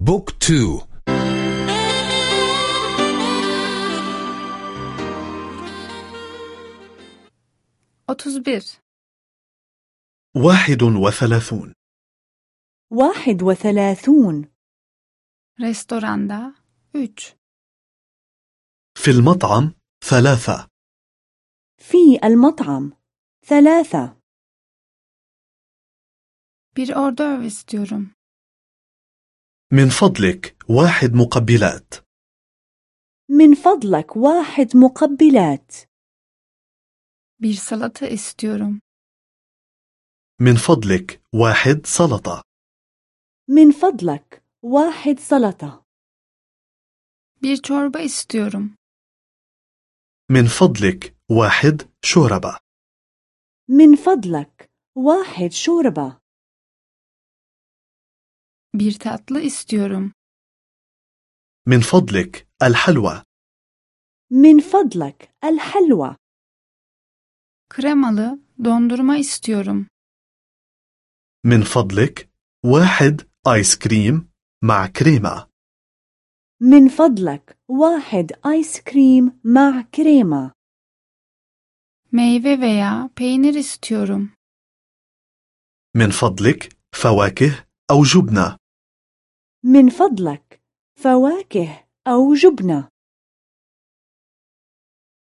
بوك تو Otuz bir. واحد وثلاثون واحد وثلاثون Restoranda üç. في المطعم ثلاثة في المطعم ثلاثة Bir ordör istiyorum. من فضلك واحد مقبلات. من فضلك واحد مقبلات. Bir salata istiyorum. من فضلك واحد سلطة. من فضلك واحد سلطة. Bir çorba istiyorum. من فضلك واحد شوربة. من فضلك واحد شوربة. Bir tatlı istiyorum. من فضلك الحلوى من فضلك الحلوى Kremalı dondurma istiyorum. من فضلك واحد آيس كريم مع كريمة من فضلك واحد آيس كريم مع كريمة Meyve veya peynir istiyorum. من فضلك فواكه أو جبنة من فضلك فواكه أو جبنة.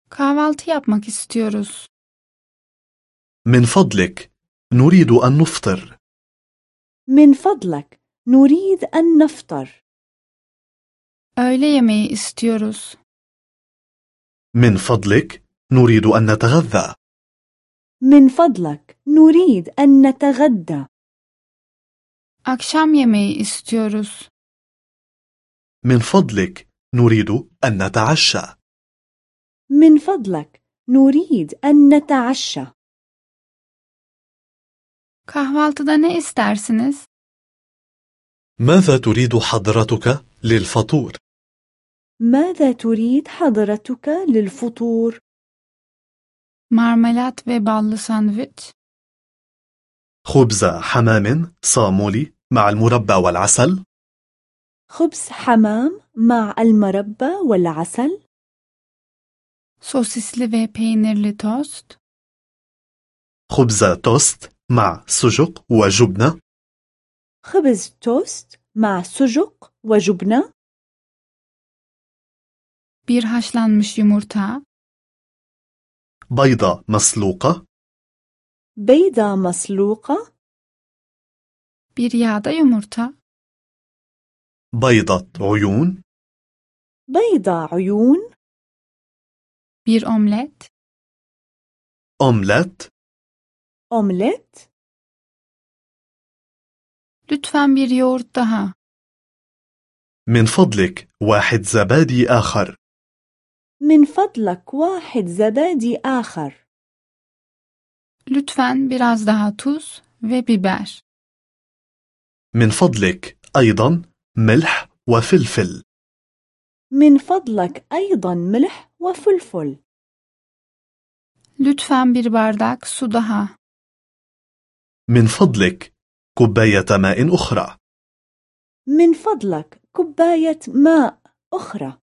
Kahvaltı yapmak istiyoruz. من فضلك نريد أن نفطر. من فضلك نريد أن نفطر. Öğle yemeği istiyoruz. من فضلك نريد أن نتغذى. من فضلك نريد أن نتغدى. Akşam yemeği istiyoruz. من فضلك نريد أن نتعشى من فضلك نريد أن نتعشى Kahvaltıda ne istersiniz? ماذا تريد حضرتك للفطور؟ ماذا تريد حضرتك للفطور؟ Marmelat ve ballı sandviç, خبز حمام صامولي مع المربى والعسل؟ خبز حمام مع المربى والعسل؟ sosisli ve peynirli tost, خبز توست مع سجق وجبنة خبز توست مع سجق وجبنة bir haşlanmış yumurta, بيضة مسلوقة؟ بيضة مسلوقة؟ Bir yağda yumurta, بيضة عيون بيضة عيون bir omlet, أومليت أومليت lütfen bir yoğurt daha, من فضلك واحد زبادي آخر من فضلك واحد زبادي آخر lütfen biraz daha tuz ve biber. من فضلك أيضا ملح وفلفل. من فضلك أيضا ملح وفلفل. Lütfen bir bardak su daha. من فضلك كوباية ماء أخرى. من فضلك كوباية ماء أخرى.